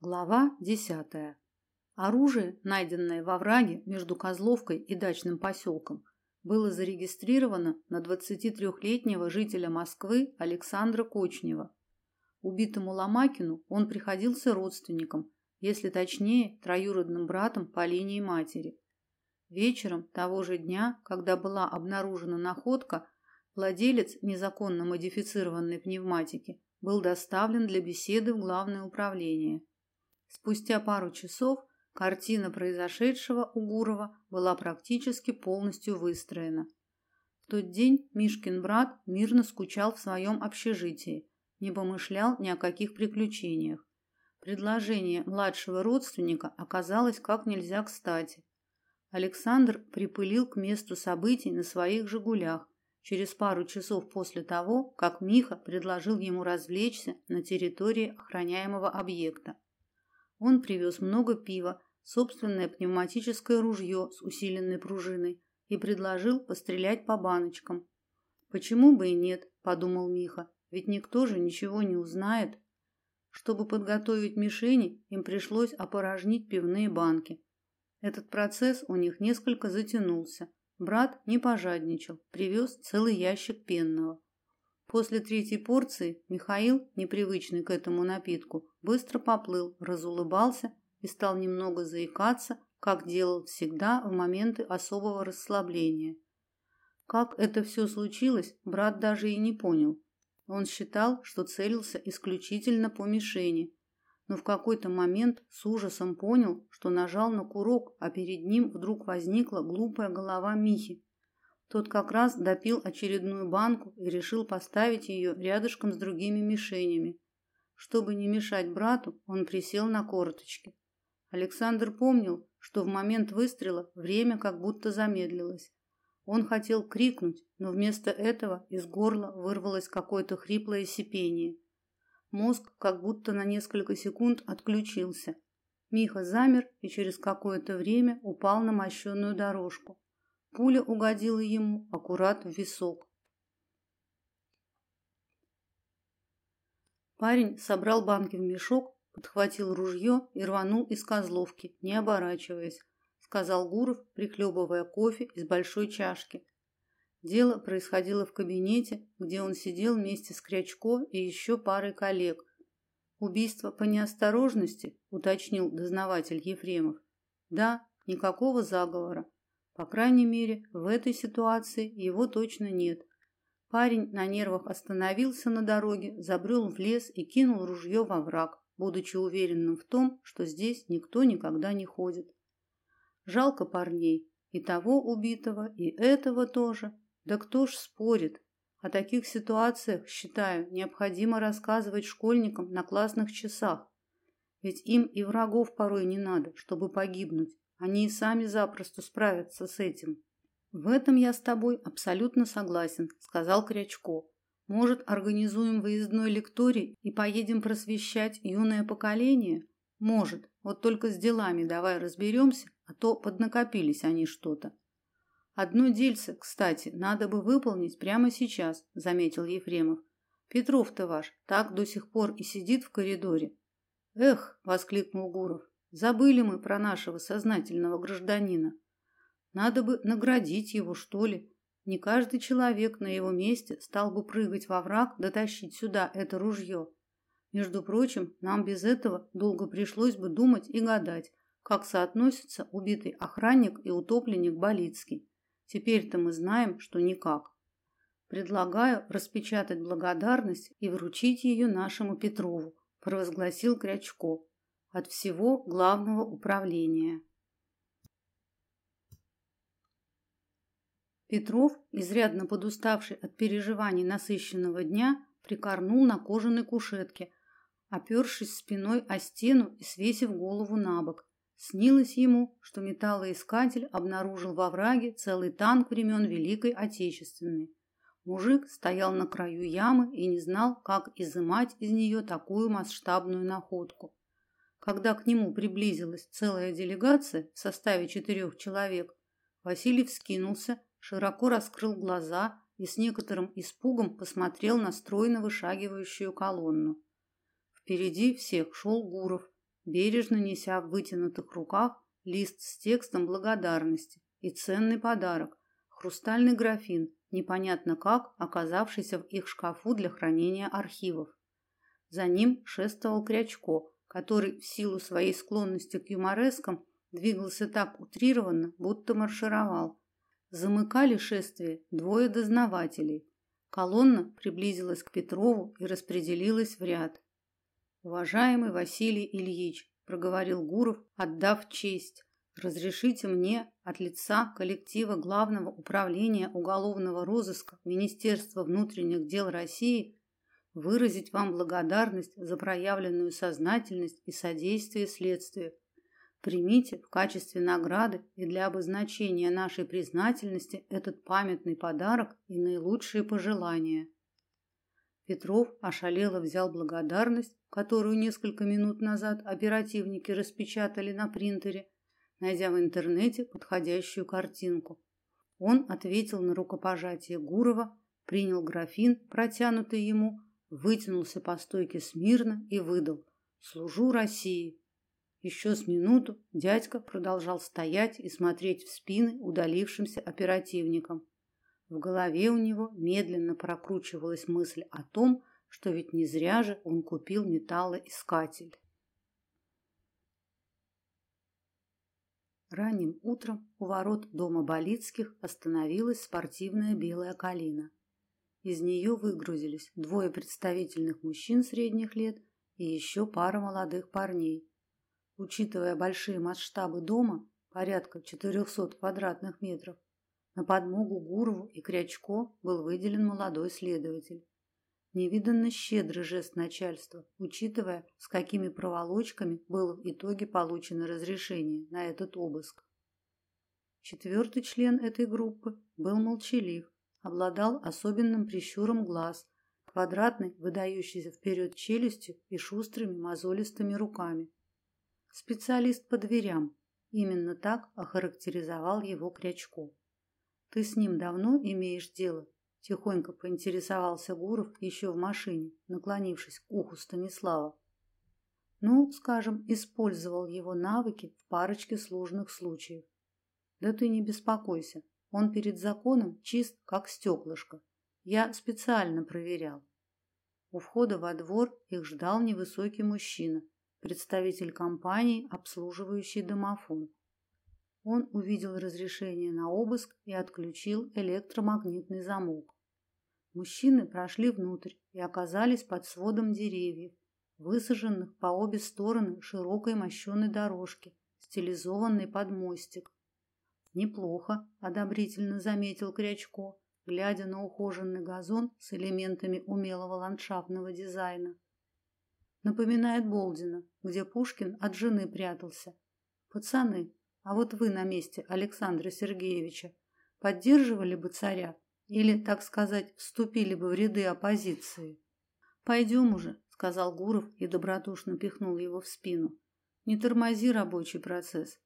Глава десятая. Оружие, найденное во враге между Козловкой и дачным поселком, было зарегистрировано на 23-летнего жителя Москвы Александра Кочнева. Убитому Ломакину он приходился родственником, если точнее, троюродным братом по линии матери. Вечером того же дня, когда была обнаружена находка, владелец незаконно модифицированной пневматики был доставлен для беседы в главное управление. Спустя пару часов картина произошедшего у Гурова была практически полностью выстроена. В тот день Мишкин брат мирно скучал в своем общежитии, не помышлял ни о каких приключениях. Предложение младшего родственника оказалось как нельзя кстати. Александр припылил к месту событий на своих «Жигулях» через пару часов после того, как Миха предложил ему развлечься на территории охраняемого объекта. Он привез много пива, собственное пневматическое ружье с усиленной пружиной и предложил пострелять по баночкам. Почему бы и нет, подумал Миха. Ведь никто же ничего не узнает. Чтобы подготовить мишени, им пришлось опорожнить пивные банки. Этот процесс у них несколько затянулся. Брат не пожадничал, привез целый ящик пенного. После третьей порции Михаил, непривычный к этому напитку, быстро поплыл, разулыбался и стал немного заикаться, как делал всегда в моменты особого расслабления. Как это все случилось, брат даже и не понял. Он считал, что целился исключительно по мишени, но в какой-то момент с ужасом понял, что нажал на курок, а перед ним вдруг возникла глупая голова Михи. Тот как раз допил очередную банку и решил поставить ее рядышком с другими мишенями. Чтобы не мешать брату, он присел на корточки. Александр помнил, что в момент выстрела время как будто замедлилось. Он хотел крикнуть, но вместо этого из горла вырвалось какое-то хриплое сипение. Мозг как будто на несколько секунд отключился. Миха замер и через какое-то время упал на мощенную дорожку. Пуля угодила ему аккурат в висок. Парень собрал банки в мешок, подхватил ружье и рванул из Козловки, не оборачиваясь, сказал Гуров, прихлебывая кофе из большой чашки. Дело происходило в кабинете, где он сидел вместе с Крячко и еще парой коллег. Убийство по неосторожности, уточнил дознаватель Ефремов. Да, никакого заговора. По крайней мере, в этой ситуации его точно нет. Парень на нервах остановился на дороге, забрел в лес и кинул ружье во враг, будучи уверенным в том, что здесь никто никогда не ходит. Жалко парней, и того убитого, и этого тоже. Да кто ж спорит? О таких ситуациях, считаю, необходимо рассказывать школьникам на классных часах. Ведь им и врагов порой не надо, чтобы погибнуть. Они и сами запросто справятся с этим. В этом я с тобой абсолютно согласен, сказал Крячко. Может, организуем выездной лекторий и поедем просвещать юное поколение? Может. Вот только с делами давай разберемся, а то поднакопились они что-то. Одно дельце, кстати, надо бы выполнить прямо сейчас, заметил Ефремов. Петров-то ваш так до сих пор и сидит в коридоре. Эх, воскликнул Гуров. Забыли мы про нашего сознательного гражданина. Надо бы наградить его, что ли. Не каждый человек на его месте стал бы прыгать во враг, дотащить сюда это ружье. Между прочим, нам без этого долго пришлось бы думать и гадать, как соотносятся убитый охранник и утопленник Болицкий. Теперь-то мы знаем, что никак. Предлагаю распечатать благодарность и вручить ее нашему Петрову, провозгласил Крячко от всего главного управления. Петров, изрядно подуставший от переживаний насыщенного дня, прикорнул на кожаной кушетке, опершись спиной о стену и свесив голову на бок. Снилось ему, что металлоискатель обнаружил во враге целый танк времен Великой Отечественной. Мужик стоял на краю ямы и не знал, как изымать из нее такую масштабную находку. Когда к нему приблизилась целая делегация в составе четырех человек, Василий вскинулся, широко раскрыл глаза и с некоторым испугом посмотрел на стройно вышагивающую колонну. Впереди всех шел Гуров, бережно неся в вытянутых руках лист с текстом благодарности и ценный подарок хрустальный графин, непонятно как оказавшийся в их шкафу для хранения архивов. За ним шествовал Крячко, который в силу своей склонности к юморескам двигался так утрированно, будто маршировал. Замыкали шествие двое дознавателей. Колонна приблизилась к Петрову и распределилась в ряд. Уважаемый Василий Ильич, проговорил Гуров, отдав честь. Разрешите мне от лица коллектива Главного управления уголовного розыска Министерства внутренних дел России выразить вам благодарность за проявленную сознательность и содействие следствию. Примите в качестве награды и для обозначения нашей признательности этот памятный подарок и наилучшие пожелания. Петров ошалело взял благодарность, которую несколько минут назад оперативники распечатали на принтере, найдя в интернете подходящую картинку. Он ответил на рукопожатие Гурова, принял графин, протянутый ему, вытянулся по стойке смирно и выдал: "Служу России". Еще с минуту дядька продолжал стоять и смотреть в спины удалившимся оперативникам. В голове у него медленно прокручивалась мысль о том, что ведь не зря же он купил металлоискатель. Ранним утром у ворот дома Болицких остановилась спортивная белая калина. Из нее выгрузились двое представительных мужчин средних лет и еще пара молодых парней. Учитывая большие масштабы дома, порядка 400 квадратных метров, на подмогу Гурову и Крячко был выделен молодой следователь. Невиданно щедрый жест начальства, учитывая, с какими проволочками было в итоге получено разрешение на этот обыск. Четвертый член этой группы был молчалив, обладал особенным прищуром глаз, квадратной, выдающейся вперед челюстью и шустрыми мозолистыми руками. Специалист по дверям. Именно так охарактеризовал его Крячко. Ты с ним давно имеешь дело? Тихонько поинтересовался Гуров еще в машине, наклонившись к уху Станислава. Ну, скажем, использовал его навыки в парочке сложных случаев. Да ты не беспокойся, он перед законом чист, как стеклышко. Я специально проверял. У входа во двор их ждал невысокий мужчина, представитель компании, обслуживающей домофон. Он увидел разрешение на обыск и отключил электромагнитный замок. Мужчины прошли внутрь и оказались под сводом деревьев, высаженных по обе стороны широкой мощеной дорожки, стилизованной под мостик. Неплохо, одобрительно заметил Крячко, глядя на ухоженный газон с элементами умелого ландшафтного дизайна. Напоминает Болдина, где Пушкин от жены прятался. Пацаны, а вот вы на месте Александра Сергеевича поддерживали бы царя или, так сказать, вступили бы в ряды оппозиции? Пойдем уже, сказал Гуров и добродушно пихнул его в спину. Не тормози рабочий процесс.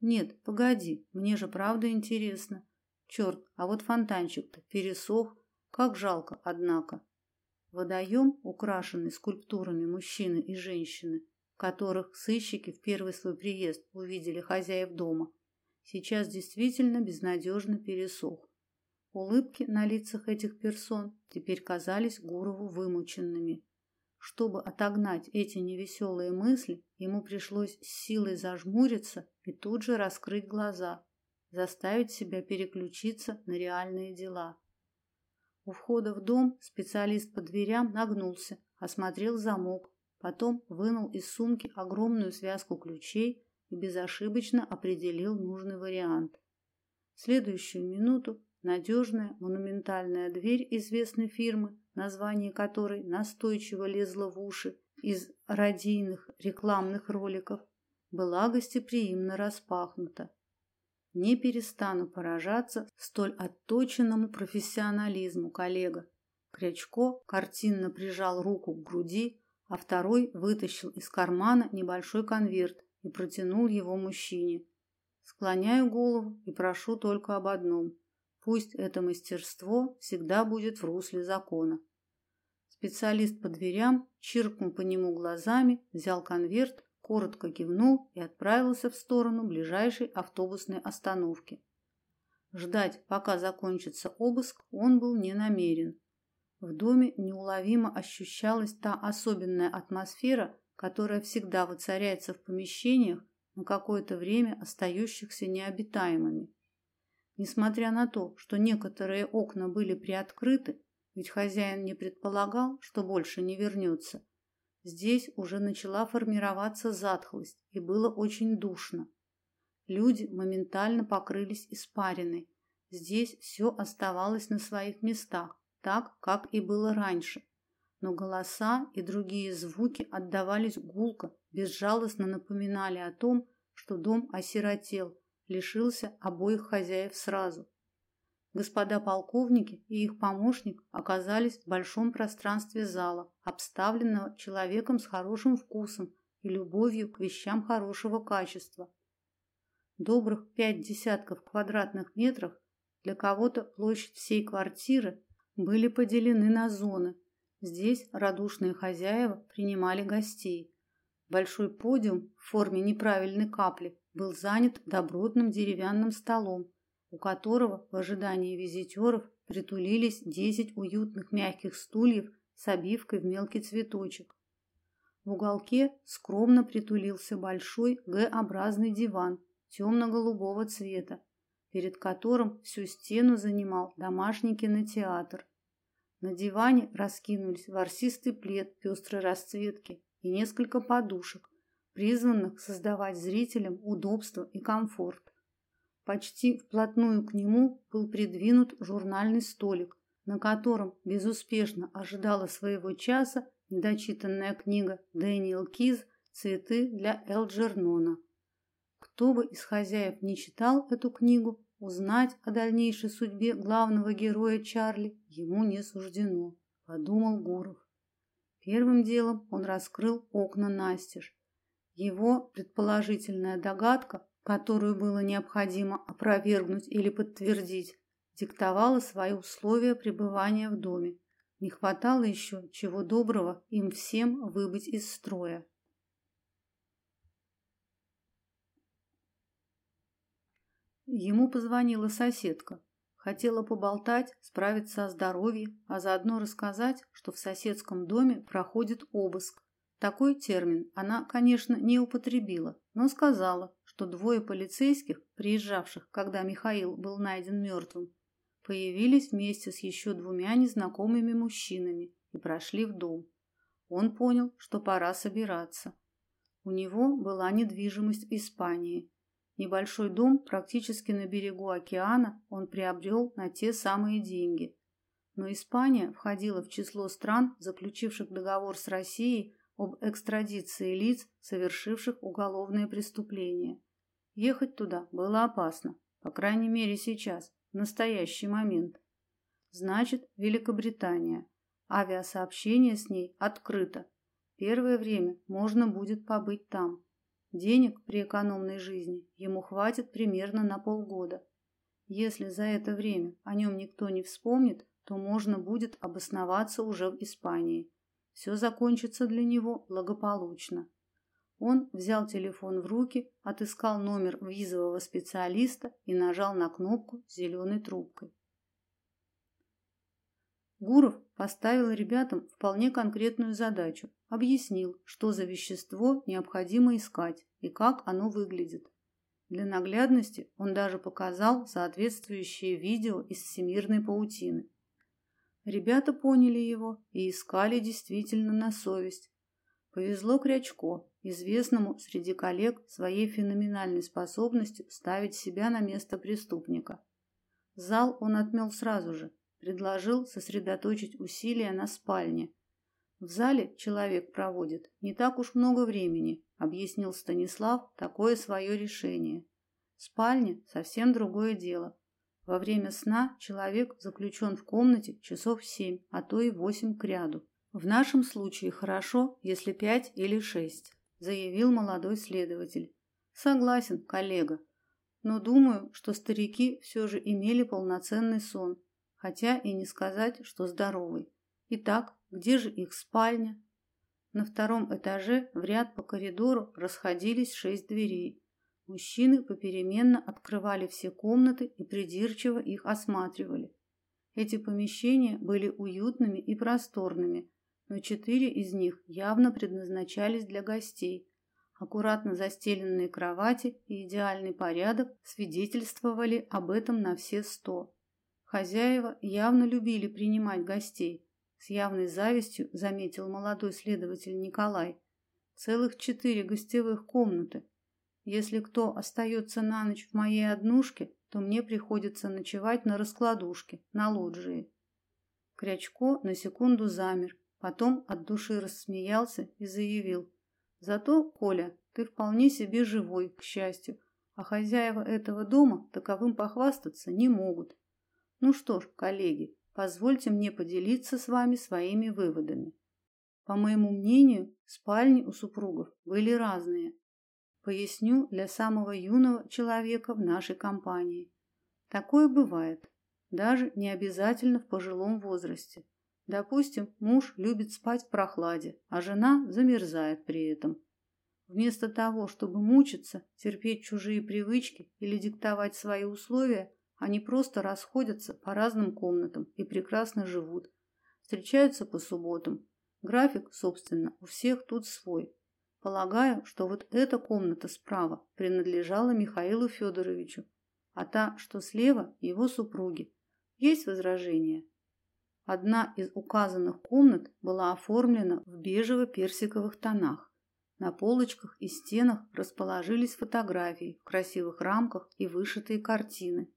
Нет, погоди, мне же правда интересно. Черт, а вот фонтанчик-то пересох, как жалко, однако. Водоем, украшенный скульптурами мужчины и женщины, которых сыщики в первый свой приезд увидели хозяев дома, сейчас действительно безнадежно пересох. Улыбки на лицах этих персон теперь казались Гурову вымученными. Чтобы отогнать эти невеселые мысли, ему пришлось с силой зажмуриться и тут же раскрыть глаза, заставить себя переключиться на реальные дела. У входа в дом специалист по дверям нагнулся, осмотрел замок, Потом вынул из сумки огромную связку ключей и безошибочно определил нужный вариант. В следующую минуту надежная монументальная дверь известной фирмы, название которой настойчиво лезло в уши из радийных рекламных роликов, была гостеприимно распахнута. Не перестану поражаться столь отточенному профессионализму коллега. Крячко картинно прижал руку к груди, а второй вытащил из кармана небольшой конверт и протянул его мужчине. Склоняю голову и прошу только об одном: пусть это мастерство всегда будет в русле закона. Специалист по дверям чиркнул по нему глазами, взял конверт, коротко кивнул и отправился в сторону ближайшей автобусной остановки. Ждать, пока закончится обыск, он был не намерен. В доме неуловимо ощущалась та особенная атмосфера, которая всегда воцаряется в помещениях, на какое-то время остающихся необитаемыми. Несмотря на то, что некоторые окна были приоткрыты, ведь хозяин не предполагал, что больше не вернется, здесь уже начала формироваться затхлость и было очень душно. Люди моментально покрылись испариной. Здесь все оставалось на своих местах, так, как и было раньше. Но голоса и другие звуки отдавались гулко, безжалостно напоминали о том, что дом осиротел, лишился обоих хозяев сразу. Господа полковники и их помощник оказались в большом пространстве зала, обставленного человеком с хорошим вкусом и любовью к вещам хорошего качества. Добрых пять десятков квадратных метров для кого-то площадь всей квартиры были поделены на зоны. Здесь радушные хозяева принимали гостей. Большой подиум в форме неправильной капли был занят добротным деревянным столом, у которого в ожидании визитеров притулились десять уютных мягких стульев с обивкой в мелкий цветочек. В уголке скромно притулился большой Г-образный диван темно-голубого цвета, перед которым всю стену занимал домашний кинотеатр. На диване раскинулись ворсистый плед пестрой расцветки и несколько подушек, призванных создавать зрителям удобство и комфорт. Почти вплотную к нему был придвинут журнальный столик, на котором безуспешно ожидала своего часа недочитанная книга Дэниел Киз «Цветы для Элджернона». Кто бы из хозяев не читал эту книгу, узнать о дальнейшей судьбе главного героя Чарли ему не суждено, подумал Гуров. Первым делом он раскрыл окна настежь. Его предположительная догадка, которую было необходимо опровергнуть или подтвердить, диктовала свои условия пребывания в доме. Не хватало еще чего доброго им всем выбыть из строя. Ему позвонила соседка. Хотела поболтать, справиться о здоровье, а заодно рассказать, что в соседском доме проходит обыск. Такой термин она, конечно, не употребила, но сказала, что двое полицейских, приезжавших, когда Михаил был найден мертвым, появились вместе с еще двумя незнакомыми мужчинами и прошли в дом. Он понял, что пора собираться. У него была недвижимость в Испании, Небольшой дом практически на берегу океана он приобрел на те самые деньги. Но Испания входила в число стран, заключивших договор с Россией об экстрадиции лиц, совершивших уголовные преступления. Ехать туда было опасно, по крайней мере сейчас, в настоящий момент. Значит, Великобритания. Авиасообщение с ней открыто. Первое время можно будет побыть там. Денег при экономной жизни ему хватит примерно на полгода. Если за это время о нем никто не вспомнит, то можно будет обосноваться уже в Испании. Все закончится для него благополучно. Он взял телефон в руки, отыскал номер визового специалиста и нажал на кнопку с зеленой трубкой. Гуров поставил ребятам вполне конкретную задачу, объяснил, что за вещество необходимо искать и как оно выглядит. Для наглядности он даже показал соответствующее видео из всемирной паутины. Ребята поняли его и искали действительно на совесть. Повезло Крячко, известному среди коллег своей феноменальной способностью ставить себя на место преступника. Зал он отмел сразу же, предложил сосредоточить усилия на спальне. В зале человек проводит не так уж много времени, объяснил Станислав такое свое решение. Спальня совсем другое дело. Во время сна человек заключен в комнате часов семь, а то и восемь кряду. В нашем случае хорошо, если пять или шесть, заявил молодой следователь. Согласен, коллега. Но думаю, что старики все же имели полноценный сон хотя и не сказать, что здоровый. Итак, где же их спальня? На втором этаже в ряд по коридору расходились шесть дверей. Мужчины попеременно открывали все комнаты и придирчиво их осматривали. Эти помещения были уютными и просторными, но четыре из них явно предназначались для гостей. Аккуратно застеленные кровати и идеальный порядок свидетельствовали об этом на все сто. Хозяева явно любили принимать гостей. С явной завистью заметил молодой следователь Николай. Целых четыре гостевых комнаты. Если кто остается на ночь в моей однушке, то мне приходится ночевать на раскладушке, на лоджии. Крячко на секунду замер, потом от души рассмеялся и заявил: "Зато, Коля, ты вполне себе живой, к счастью, а хозяева этого дома таковым похвастаться не могут. Ну что ж, коллеги, позвольте мне поделиться с вами своими выводами. По моему мнению, спальни у супругов были разные. Поясню для самого юного человека в нашей компании. Такое бывает, даже не обязательно в пожилом возрасте. Допустим, муж любит спать в прохладе, а жена замерзает при этом. Вместо того, чтобы мучиться, терпеть чужие привычки или диктовать свои условия, они просто расходятся по разным комнатам и прекрасно живут. Встречаются по субботам. График, собственно, у всех тут свой. Полагаю, что вот эта комната справа принадлежала Михаилу Федоровичу, а та, что слева, его супруге. Есть возражения? Одна из указанных комнат была оформлена в бежево-персиковых тонах. На полочках и стенах расположились фотографии в красивых рамках и вышитые картины.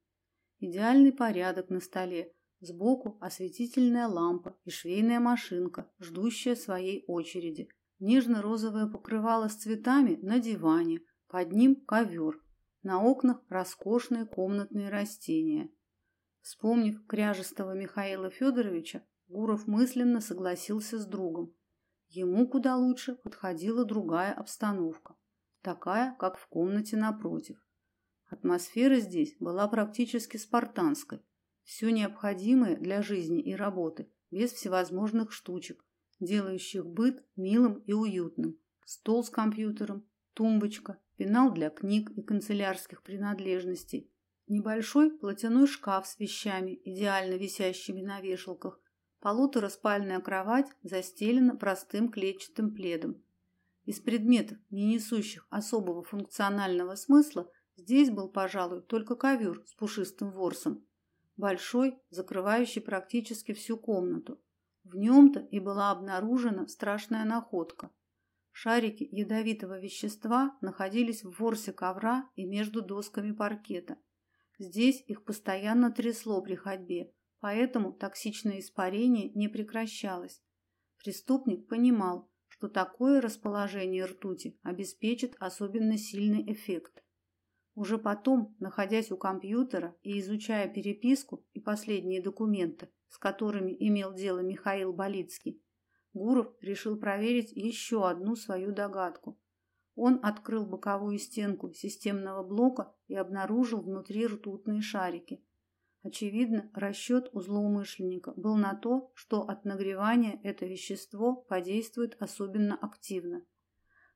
Идеальный порядок на столе, сбоку осветительная лампа и швейная машинка, ждущая своей очереди – Нежно-розовое покрывало с цветами на диване, под ним ковер, на окнах роскошные комнатные растения. Вспомнив кряжестого Михаила Федоровича, Гуров мысленно согласился с другом. Ему куда лучше подходила другая обстановка, такая, как в комнате напротив. Атмосфера здесь была практически спартанской. Все необходимое для жизни и работы, без всевозможных штучек, делающих быт милым и уютным. Стол с компьютером, тумбочка, пенал для книг и канцелярских принадлежностей, небольшой платяной шкаф с вещами, идеально висящими на вешалках, полутораспальная кровать застелена простым клетчатым пледом. Из предметов, не несущих особого функционального смысла, здесь был, пожалуй, только ковер с пушистым ворсом, большой, закрывающий практически всю комнату. В нем-то и была обнаружена страшная находка. Шарики ядовитого вещества находились в ворсе ковра и между досками паркета. Здесь их постоянно трясло при ходьбе, поэтому токсичное испарение не прекращалось. Преступник понимал, что такое расположение ртути обеспечит особенно сильный эффект. Уже потом, находясь у компьютера и изучая переписку и последние документы, с которыми имел дело Михаил Болицкий, Гуров решил проверить еще одну свою догадку. Он открыл боковую стенку системного блока и обнаружил внутри ртутные шарики. Очевидно, расчет у злоумышленника был на то, что от нагревания это вещество подействует особенно активно.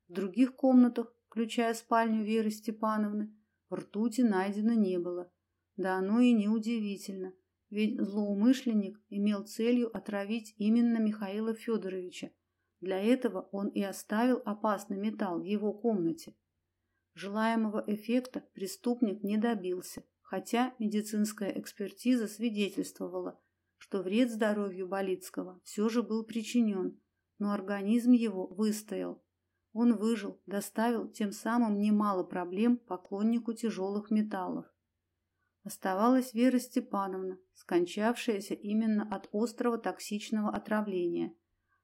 В других комнатах, включая спальню Веры Степановны, ртути найдено не было. Да оно и не удивительно ведь злоумышленник имел целью отравить именно Михаила Федоровича. Для этого он и оставил опасный металл в его комнате. Желаемого эффекта преступник не добился, хотя медицинская экспертиза свидетельствовала, что вред здоровью Болицкого все же был причинен, но организм его выстоял. Он выжил, доставил тем самым немало проблем поклоннику тяжелых металлов. Оставалась Вера Степановна, скончавшаяся именно от острого токсичного отравления.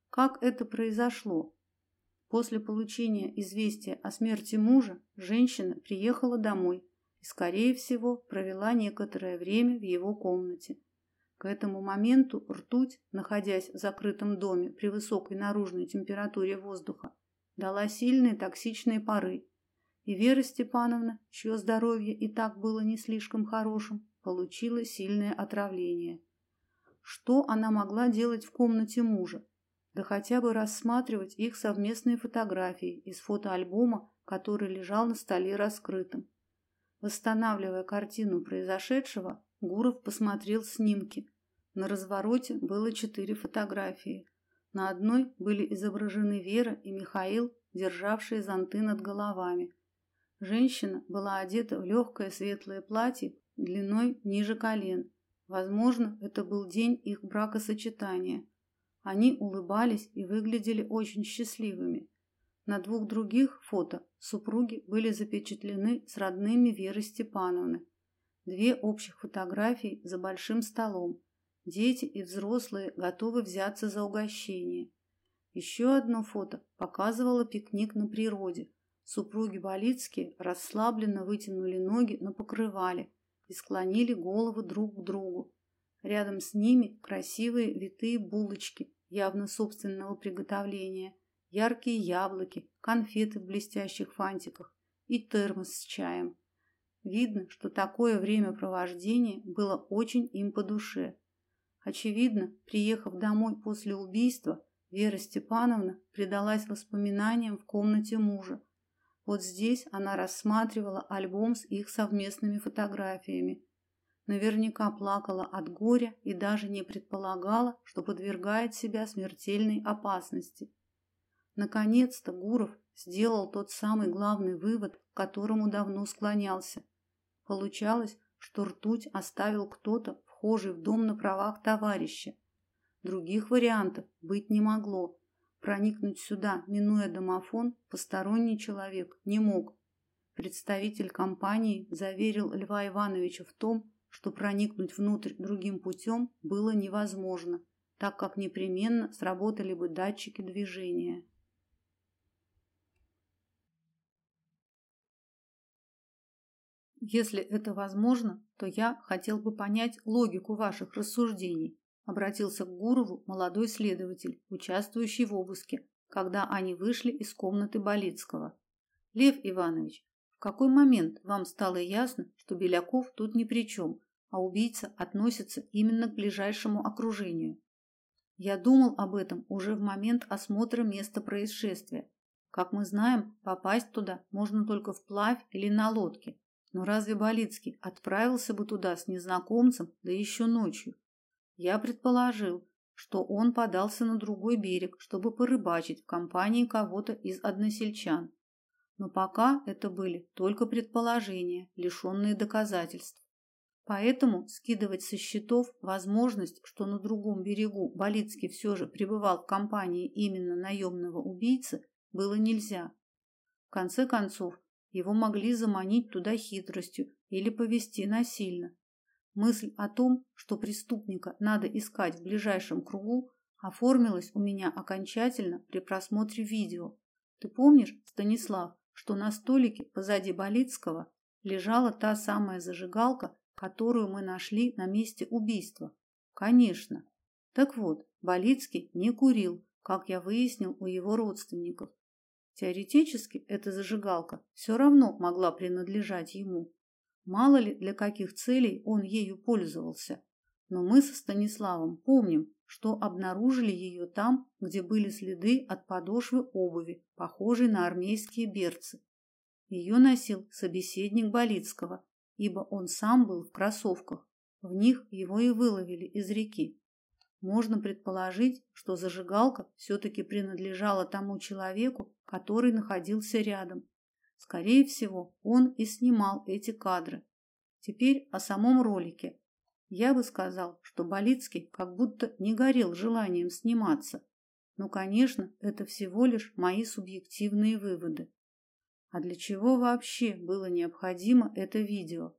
Как это произошло? После получения известия о смерти мужа женщина приехала домой и, скорее всего, провела некоторое время в его комнате. К этому моменту ртуть, находясь в закрытом доме при высокой наружной температуре воздуха, дала сильные токсичные пары, и Вера Степановна, чье здоровье и так было не слишком хорошим, получила сильное отравление. Что она могла делать в комнате мужа? да хотя бы рассматривать их совместные фотографии из фотоальбома, который лежал на столе раскрытым. Восстанавливая картину произошедшего, Гуров посмотрел снимки. На развороте было четыре фотографии. На одной были изображены Вера и Михаил, державшие зонты над головами. Женщина была одета в легкое светлое платье длиной ниже колен. Возможно, это был день их бракосочетания. Они улыбались и выглядели очень счастливыми. На двух других фото супруги были запечатлены с родными Веры Степановны. Две общих фотографии за большим столом. Дети и взрослые готовы взяться за угощение. Еще одно фото показывало пикник на природе. Супруги Болицкие расслабленно вытянули ноги на покрывале и склонили головы друг к другу. Рядом с ними красивые витые булочки, явно собственного приготовления, яркие яблоки, конфеты в блестящих фантиках и термос с чаем. Видно, что такое времяпровождение было очень им по душе. Очевидно, приехав домой после убийства, Вера Степановна предалась воспоминаниям в комнате мужа. Вот здесь она рассматривала альбом с их совместными фотографиями. Наверняка плакала от горя и даже не предполагала, что подвергает себя смертельной опасности. Наконец-то Гуров сделал тот самый главный вывод, к которому давно склонялся. Получалось, что ртуть оставил кто-то, вхожий в дом на правах товарища. Других вариантов быть не могло. Проникнуть сюда, минуя домофон, посторонний человек не мог. Представитель компании заверил Льва Ивановича в том, что проникнуть внутрь другим путем было невозможно, так как непременно сработали бы датчики движения. Если это возможно, то я хотел бы понять логику ваших рассуждений, обратился к Гурову молодой следователь, участвующий в обыске, когда они вышли из комнаты Болицкого. Лев Иванович, в какой момент вам стало ясно, что Беляков тут ни при чем, а убийца относится именно к ближайшему окружению? Я думал об этом уже в момент осмотра места происшествия. Как мы знаем, попасть туда можно только вплавь или на лодке. Но разве Болицкий отправился бы туда с незнакомцем, да еще ночью? Я предположил, что он подался на другой берег, чтобы порыбачить в компании кого-то из односельчан. Но пока это были только предположения, лишенные доказательств. Поэтому скидывать со счетов возможность, что на другом берегу Болицкий все же пребывал в компании именно наемного убийцы, было нельзя. В конце концов, его могли заманить туда хитростью или повести насильно. Мысль о том, что преступника надо искать в ближайшем кругу, оформилась у меня окончательно при просмотре видео. Ты помнишь, Станислав, что на столике позади Болицкого лежала та самая зажигалка, которую мы нашли на месте убийства? Конечно. Так вот, Болицкий не курил, как я выяснил у его родственников. Теоретически эта зажигалка все равно могла принадлежать ему. Мало ли для каких целей он ею пользовался. Но мы со Станиславом помним, что обнаружили ее там, где были следы от подошвы обуви, похожей на армейские берцы. Ее носил собеседник Болицкого, ибо он сам был в кроссовках. В них его и выловили из реки. Можно предположить, что зажигалка все-таки принадлежала тому человеку, который находился рядом. Скорее всего, он и снимал эти кадры. Теперь о самом ролике. Я бы сказал, что Болицкий как будто не горел желанием сниматься. Но, конечно, это всего лишь мои субъективные выводы. А для чего вообще было необходимо это видео?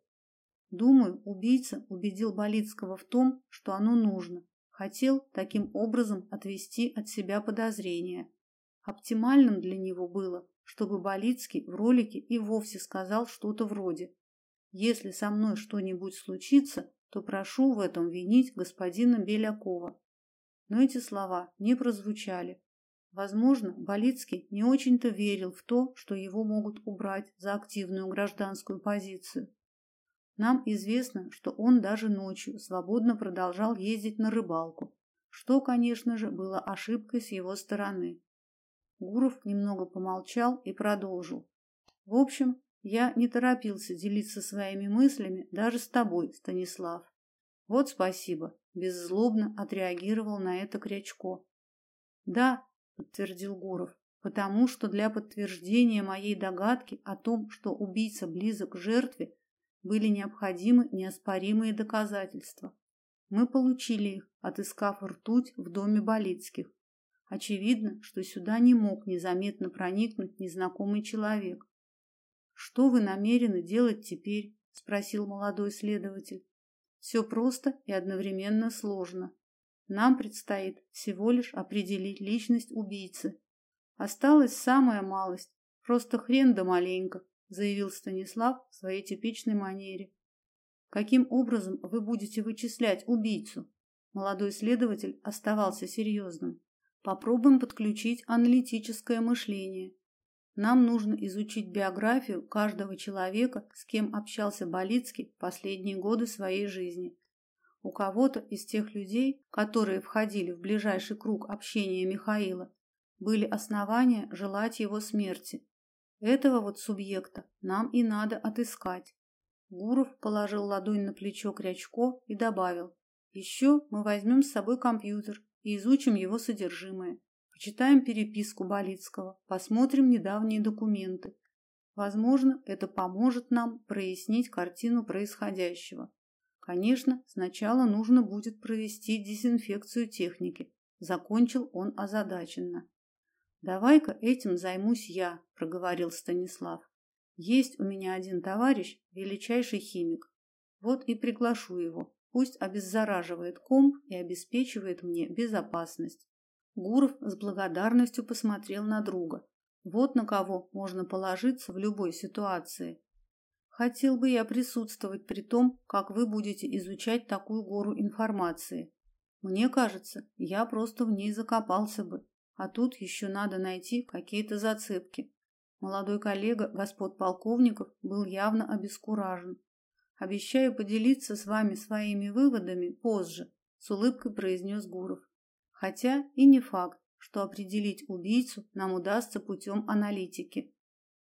Думаю, убийца убедил Болицкого в том, что оно нужно. Хотел таким образом отвести от себя подозрения. Оптимальным для него было, чтобы Болицкий в ролике и вовсе сказал что-то вроде «Если со мной что-нибудь случится, то прошу в этом винить господина Белякова». Но эти слова не прозвучали. Возможно, Болицкий не очень-то верил в то, что его могут убрать за активную гражданскую позицию. Нам известно, что он даже ночью свободно продолжал ездить на рыбалку. что, конечно же, было ошибкой с его стороны. Гуров немного помолчал и продолжил. В общем, я не торопился делиться своими мыслями даже с тобой, Станислав. Вот спасибо, беззлобно отреагировал на это Крячко. Да, подтвердил Гуров, потому что для подтверждения моей догадки о том, что убийца близок к жертве, были необходимы неоспоримые доказательства. Мы получили их, отыскав ртуть в доме Болицких. Очевидно, что сюда не мог незаметно проникнуть незнакомый человек. Что вы намерены делать теперь? спросил молодой следователь. Все просто и одновременно сложно. Нам предстоит всего лишь определить личность убийцы. Осталась самая малость, просто хрен да маленько, заявил Станислав в своей типичной манере. Каким образом вы будете вычислять убийцу? Молодой следователь оставался серьезным. Попробуем подключить аналитическое мышление. Нам нужно изучить биографию каждого человека, с кем общался Болицкий последние годы своей жизни. У кого-то из тех людей, которые входили в ближайший круг общения Михаила, были основания желать его смерти. Этого вот субъекта нам и надо отыскать. Гуров положил ладонь на плечо Крячко и добавил: «Еще мы возьмем с собой компьютер и изучим его содержимое. Почитаем переписку Болицкого, посмотрим недавние документы. Возможно, это поможет нам прояснить картину происходящего. Конечно, сначала нужно будет провести дезинфекцию техники. Закончил он озадаченно. Давай-ка этим займусь я, проговорил Станислав. Есть у меня один товарищ, величайший химик. Вот и приглашу его. Пусть обеззараживает комп и обеспечивает мне безопасность. Гуров с благодарностью посмотрел на друга. Вот на кого можно положиться в любой ситуации. Хотел бы я присутствовать при том, как вы будете изучать такую гору информации. Мне кажется, я просто в ней закопался бы. А тут еще надо найти какие-то зацепки. Молодой коллега господ полковников был явно обескуражен. Обещаю поделиться с вами своими выводами позже, с улыбкой произнес Гуров. Хотя и не факт, что определить убийцу нам удастся путем аналитики.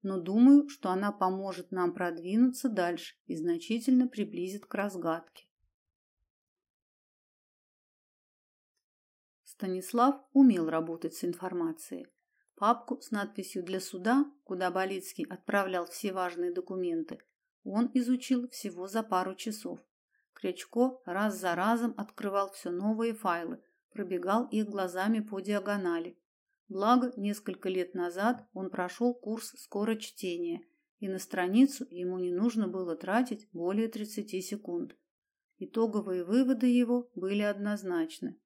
Но думаю, что она поможет нам продвинуться дальше и значительно приблизит к разгадке. Станислав умел работать с информацией. Папку с надписью «Для суда», куда Болицкий отправлял все важные документы, он изучил всего за пару часов. Крячко раз за разом открывал все новые файлы, пробегал их глазами по диагонали. Благо, несколько лет назад он прошел курс скорочтения, и на страницу ему не нужно было тратить более 30 секунд. Итоговые выводы его были однозначны.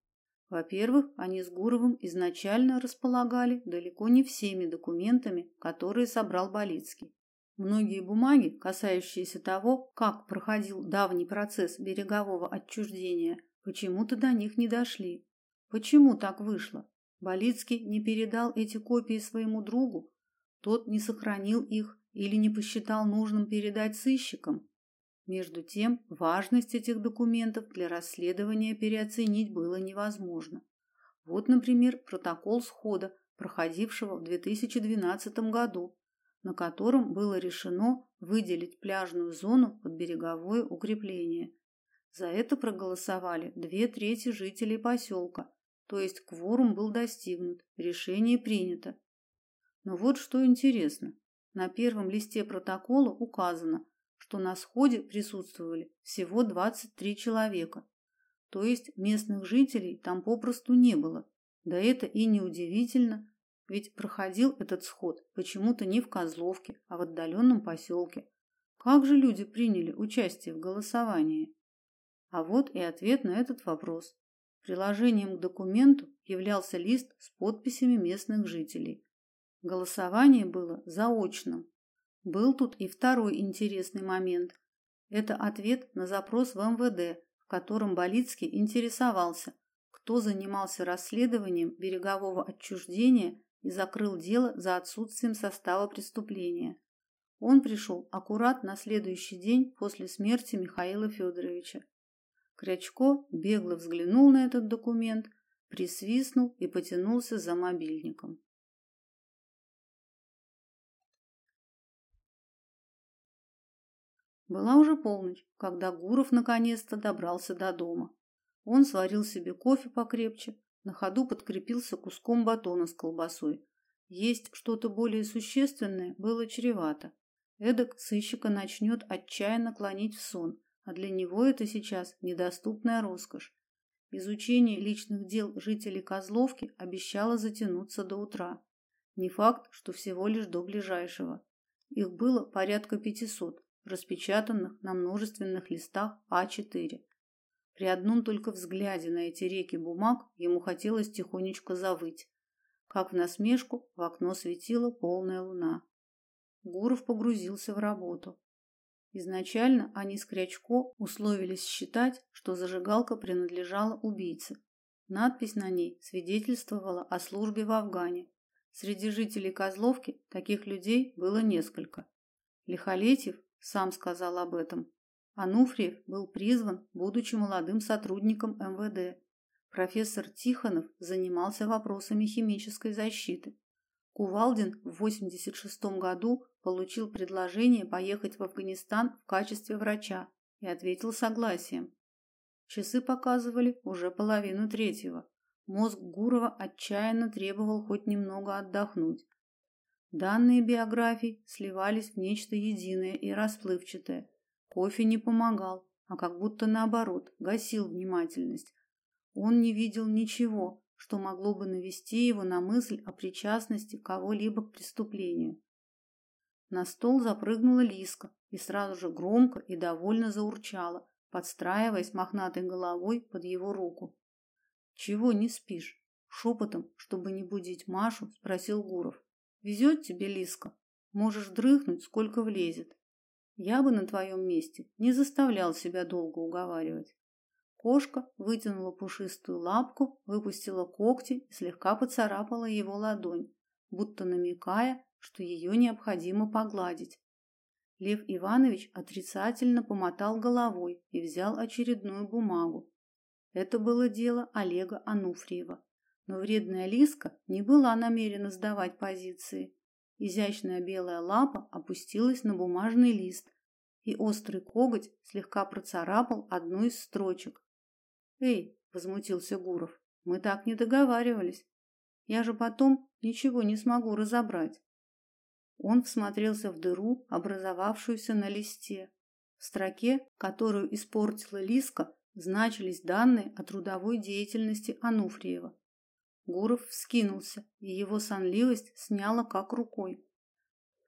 Во-первых, они с Гуровым изначально располагали далеко не всеми документами, которые собрал Болицкий. Многие бумаги, касающиеся того, как проходил давний процесс берегового отчуждения, почему-то до них не дошли. Почему так вышло? Болицкий не передал эти копии своему другу, тот не сохранил их или не посчитал нужным передать сыщикам. Между тем, важность этих документов для расследования переоценить было невозможно. Вот, например, протокол схода, проходившего в 2012 году, на котором было решено выделить пляжную зону под береговое укрепление. За это проголосовали две трети жителей поселка, то есть кворум был достигнут, решение принято. Но вот что интересно. На первом листе протокола указано, что на сходе присутствовали всего 23 человека. То есть местных жителей там попросту не было. Да это и не удивительно, ведь проходил этот сход почему-то не в Козловке, а в отдаленном поселке. Как же люди приняли участие в голосовании? А вот и ответ на этот вопрос. Приложением к документу являлся лист с подписями местных жителей. Голосование было заочным, был тут и второй интересный момент. Это ответ на запрос в МВД, в котором Болицкий интересовался, кто занимался расследованием берегового отчуждения и закрыл дело за отсутствием состава преступления. Он пришел аккурат на следующий день после смерти Михаила Федоровича. Крячко бегло взглянул на этот документ, присвистнул и потянулся за мобильником. Была уже полночь, когда Гуров наконец-то добрался до дома. Он сварил себе кофе покрепче, на ходу подкрепился куском батона с колбасой. Есть что-то более существенное было чревато. Эдак сыщика начнет отчаянно клонить в сон, а для него это сейчас недоступная роскошь. Изучение личных дел жителей Козловки обещало затянуться до утра. Не факт, что всего лишь до ближайшего. Их было порядка пятисот, распечатанных на множественных листах А4. При одном только взгляде на эти реки бумаг ему хотелось тихонечко завыть. Как в насмешку в окно светила полная луна. Гуров погрузился в работу. Изначально они с Крячко условились считать, что зажигалка принадлежала убийце. Надпись на ней свидетельствовала о службе в Афгане. Среди жителей Козловки таких людей было несколько. Лихолетьев сам сказал об этом. Ануфриев был призван, будучи молодым сотрудником МВД. Профессор Тихонов занимался вопросами химической защиты. Кувалдин в 86 году получил предложение поехать в Афганистан в качестве врача и ответил согласием. Часы показывали уже половину третьего. Мозг Гурова отчаянно требовал хоть немного отдохнуть. Данные биографий сливались в нечто единое и расплывчатое. Кофе не помогал, а как будто наоборот, гасил внимательность. Он не видел ничего, что могло бы навести его на мысль о причастности кого-либо к преступлению. На стол запрыгнула Лиска и сразу же громко и довольно заурчала, подстраиваясь мохнатой головой под его руку. «Чего не спишь?» Шепотом, чтобы не будить Машу, спросил Гуров. Везет тебе, Лиска. Можешь дрыхнуть, сколько влезет. Я бы на твоем месте не заставлял себя долго уговаривать. Кошка вытянула пушистую лапку, выпустила когти и слегка поцарапала его ладонь, будто намекая, что ее необходимо погладить. Лев Иванович отрицательно помотал головой и взял очередную бумагу. Это было дело Олега Ануфриева. Но вредная Лиска не была намерена сдавать позиции. Изящная белая лапа опустилась на бумажный лист, и острый коготь слегка процарапал одну из строчек. "Эй", возмутился Гуров. "Мы так не договаривались. Я же потом ничего не смогу разобрать". Он всмотрелся в дыру, образовавшуюся на листе. В строке, которую испортила Лиска, значились данные о трудовой деятельности Ануфриева. Гуров вскинулся, и его сонливость сняла как рукой.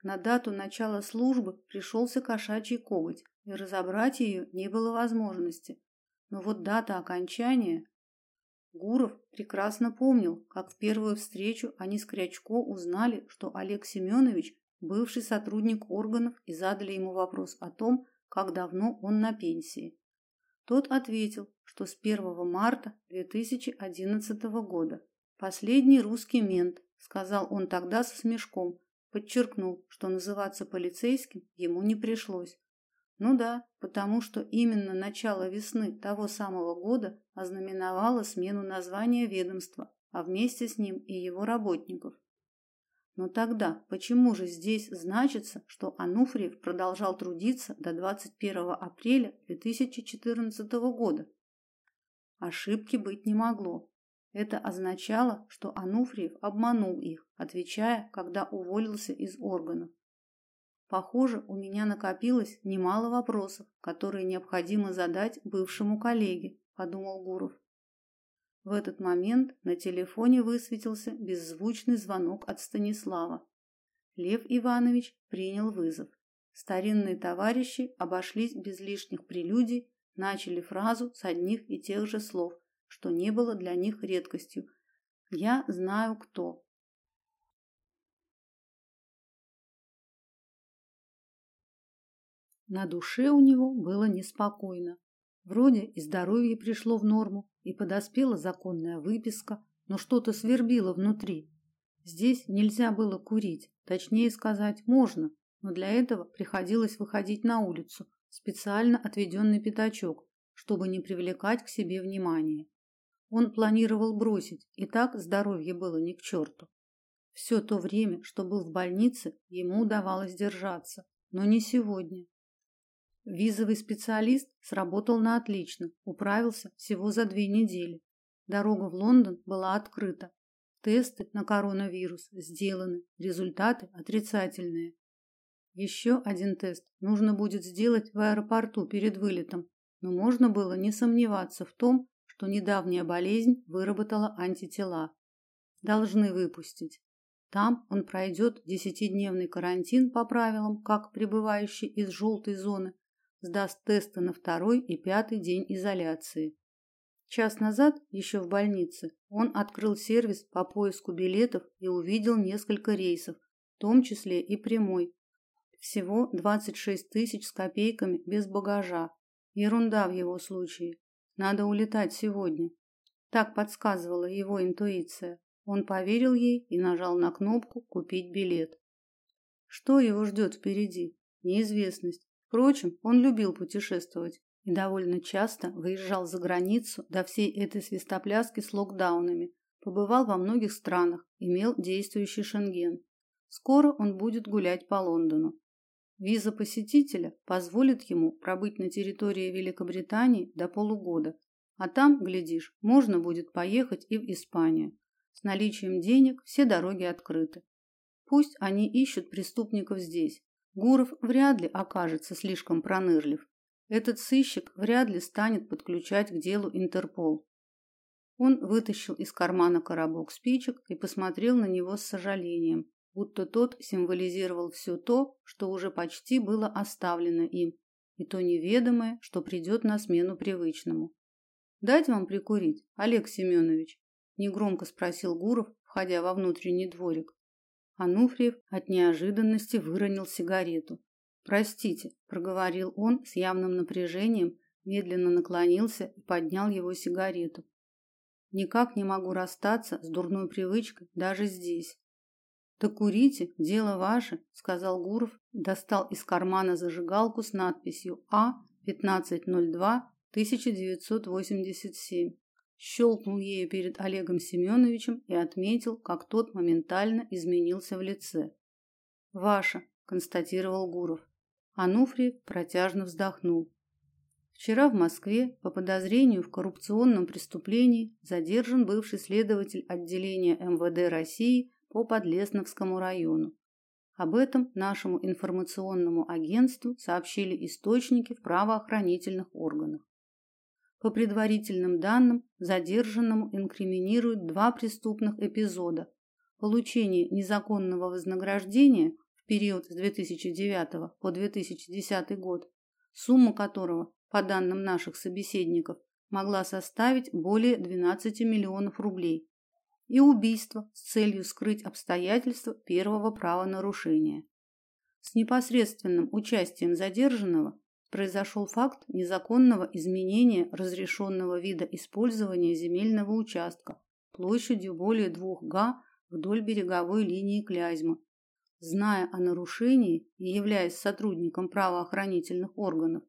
На дату начала службы пришелся кошачий коготь, и разобрать ее не было возможности. Но вот дата окончания... Гуров прекрасно помнил, как в первую встречу они с Крячко узнали, что Олег Семенович бывший сотрудник органов и задали ему вопрос о том, как давно он на пенсии. Тот ответил, что с 1 марта 2011 года. Последний русский мент, сказал он тогда со смешком, подчеркнул, что называться полицейским ему не пришлось. Ну да, потому что именно начало весны того самого года ознаменовало смену названия ведомства, а вместе с ним и его работников. Но тогда почему же здесь значится, что Ануфриев продолжал трудиться до 21 апреля 2014 года? Ошибки быть не могло. Это означало, что Ануфриев обманул их, отвечая, когда уволился из органов. Похоже, у меня накопилось немало вопросов, которые необходимо задать бывшему коллеге, подумал Гуров. В этот момент на телефоне высветился беззвучный звонок от Станислава. Лев Иванович принял вызов. Старинные товарищи обошлись без лишних прелюдий, начали фразу с одних и тех же слов, что не было для них редкостью. Я знаю кто. На душе у него было неспокойно. Вроде и здоровье пришло в норму, и подоспела законная выписка, но что-то свербило внутри. Здесь нельзя было курить, точнее сказать, можно, но для этого приходилось выходить на улицу, специально отведенный пятачок, чтобы не привлекать к себе внимания. Он планировал бросить, и так здоровье было ни к черту. Все то время, что был в больнице, ему удавалось держаться, но не сегодня. Визовый специалист сработал на отлично, управился всего за две недели. Дорога в Лондон была открыта. Тесты на коронавирус сделаны, результаты отрицательные. Еще один тест нужно будет сделать в аэропорту перед вылетом, но можно было не сомневаться в том, что недавняя болезнь выработала антитела. Должны выпустить. Там он пройдет десятидневный карантин по правилам, как прибывающий из желтой зоны, сдаст тесты на второй и пятый день изоляции. Час назад, еще в больнице, он открыл сервис по поиску билетов и увидел несколько рейсов, в том числе и прямой. Всего 26 тысяч с копейками без багажа. Ерунда в его случае. Надо улетать сегодня. Так подсказывала его интуиция. Он поверил ей и нажал на кнопку «Купить билет». Что его ждет впереди? Неизвестность. Впрочем, он любил путешествовать и довольно часто выезжал за границу до всей этой свистопляски с локдаунами, побывал во многих странах, имел действующий шенген. Скоро он будет гулять по Лондону. Виза посетителя позволит ему пробыть на территории Великобритании до полугода, а там, глядишь, можно будет поехать и в Испанию. С наличием денег все дороги открыты. Пусть они ищут преступников здесь. Гуров вряд ли окажется слишком пронырлив. Этот сыщик вряд ли станет подключать к делу Интерпол. Он вытащил из кармана коробок спичек и посмотрел на него с сожалением, будто тот символизировал все то, что уже почти было оставлено им, и то неведомое, что придет на смену привычному. Дать вам прикурить, Олег Семенович? негромко спросил Гуров, входя во внутренний дворик. Ануфриев от неожиданности выронил сигарету. Простите, проговорил он с явным напряжением, медленно наклонился и поднял его сигарету. Никак не могу расстаться с дурной привычкой даже здесь. Да курите, дело ваше, сказал Гуров, достал из кармана зажигалку с надписью А 1502 1987. Щелкнул ею перед Олегом Семеновичем и отметил, как тот моментально изменился в лице. "Ваша", констатировал Гуров. Ануфриев протяжно вздохнул. Вчера в Москве по подозрению в коррупционном преступлении задержан бывший следователь отделения МВД России по Подлесновскому району. Об этом нашему информационному агентству сообщили источники в правоохранительных органах. По предварительным данным, задержанному инкриминируют два преступных эпизода: получение незаконного вознаграждения в период с 2009 по 2010 год, сумма которого, по данным наших собеседников, могла составить более 12 миллионов рублей, и убийство с целью скрыть обстоятельства первого правонарушения. С непосредственным участием задержанного произошел факт незаконного изменения разрешенного вида использования земельного участка площадью более двух га вдоль береговой линии Клязьмы зная о нарушении и являясь сотрудником правоохранительных органов.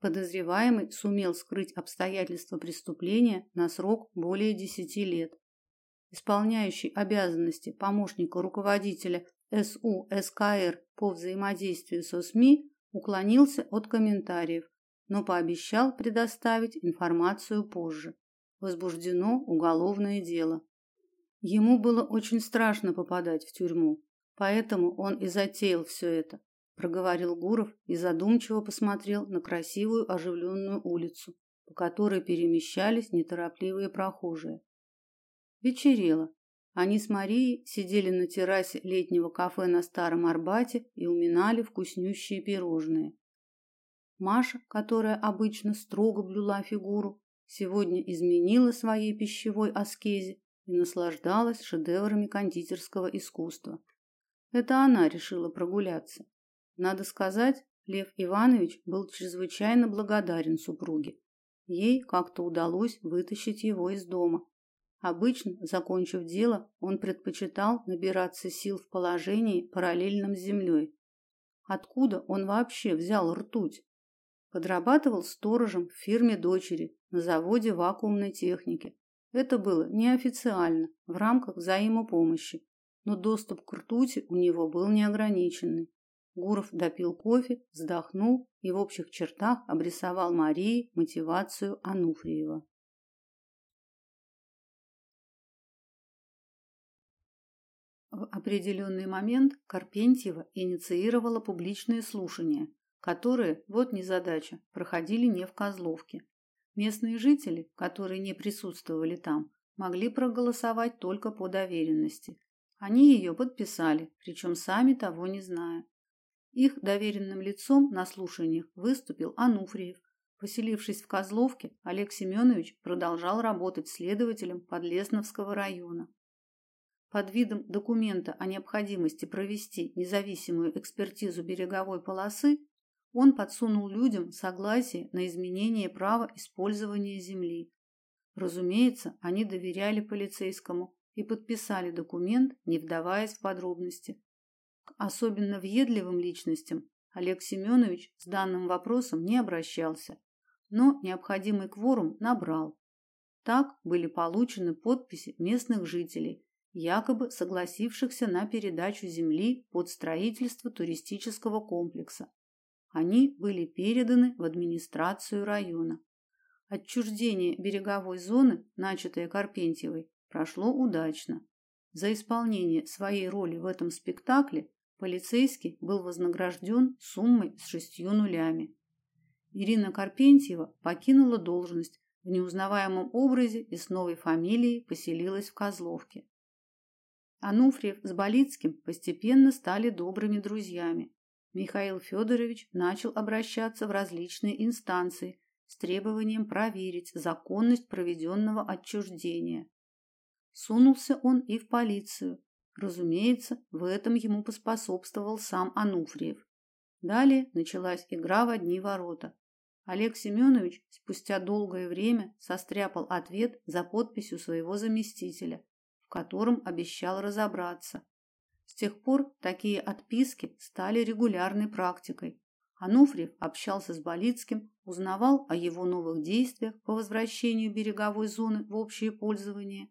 Подозреваемый сумел скрыть обстоятельства преступления на срок более 10 лет. Исполняющий обязанности помощника руководителя СУ СКР по взаимодействию со СМИ уклонился от комментариев, но пообещал предоставить информацию позже. Возбуждено уголовное дело. Ему было очень страшно попадать в тюрьму, Поэтому он и затеял все это, проговорил Гуров и задумчиво посмотрел на красивую оживленную улицу, по которой перемещались неторопливые прохожие. Вечерело. Они с Марией сидели на террасе летнего кафе на Старом Арбате и уминали вкуснющие пирожные. Маша, которая обычно строго блюла фигуру, сегодня изменила своей пищевой аскезе и наслаждалась шедеврами кондитерского искусства. Это она решила прогуляться. Надо сказать, Лев Иванович был чрезвычайно благодарен супруге. Ей как-то удалось вытащить его из дома. Обычно, закончив дело, он предпочитал набираться сил в положении параллельном с землей. Откуда он вообще взял ртуть? Подрабатывал сторожем в фирме дочери на заводе вакуумной техники. Это было неофициально, в рамках взаимопомощи, но доступ к ртути у него был неограниченный. Гуров допил кофе, вздохнул и в общих чертах обрисовал Марии мотивацию Ануфриева. В определенный момент Карпентьева инициировала публичные слушания, которые, вот незадача, проходили не в Козловке. Местные жители, которые не присутствовали там, могли проголосовать только по доверенности. Они ее подписали, причем сами того не зная. Их доверенным лицом на слушаниях выступил Ануфриев. Поселившись в Козловке, Олег Семенович продолжал работать следователем Подлесновского района. Под видом документа о необходимости провести независимую экспертизу береговой полосы он подсунул людям согласие на изменение права использования земли. Разумеется, они доверяли полицейскому и подписали документ, не вдаваясь в подробности. К особенно въедливым личностям Олег Семенович с данным вопросом не обращался, но необходимый кворум набрал. Так были получены подписи местных жителей, якобы согласившихся на передачу земли под строительство туристического комплекса. Они были переданы в администрацию района. Отчуждение береговой зоны, начатое Карпентьевой, прошло удачно. За исполнение своей роли в этом спектакле полицейский был вознагражден суммой с шестью нулями. Ирина Карпентьева покинула должность в неузнаваемом образе и с новой фамилией поселилась в Козловке. Ануфриев с Болицким постепенно стали добрыми друзьями. Михаил Федорович начал обращаться в различные инстанции с требованием проверить законность проведенного отчуждения. Сунулся он и в полицию. Разумеется, в этом ему поспособствовал сам Ануфриев. Далее началась игра в одни ворота. Олег Семенович спустя долгое время состряпал ответ за подписью своего заместителя, в котором обещал разобраться. С тех пор такие отписки стали регулярной практикой. Ануфриев общался с Болицким, узнавал о его новых действиях по возвращению береговой зоны в общее пользование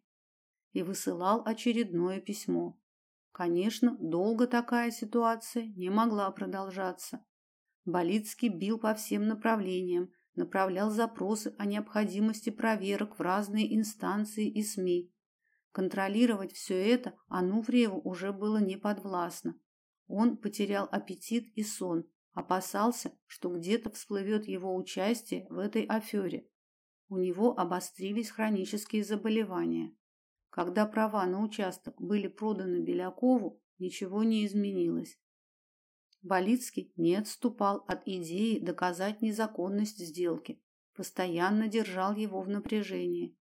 и высылал очередное письмо. Конечно, долго такая ситуация не могла продолжаться. Болицкий бил по всем направлениям, направлял запросы о необходимости проверок в разные инстанции и СМИ. Контролировать все это Ануфриеву уже было не подвластно. Он потерял аппетит и сон, опасался, что где-то всплывет его участие в этой афере. У него обострились хронические заболевания. Когда права на участок были проданы Белякову, ничего не изменилось. Болицкий не отступал от идеи доказать незаконность сделки, постоянно держал его в напряжении.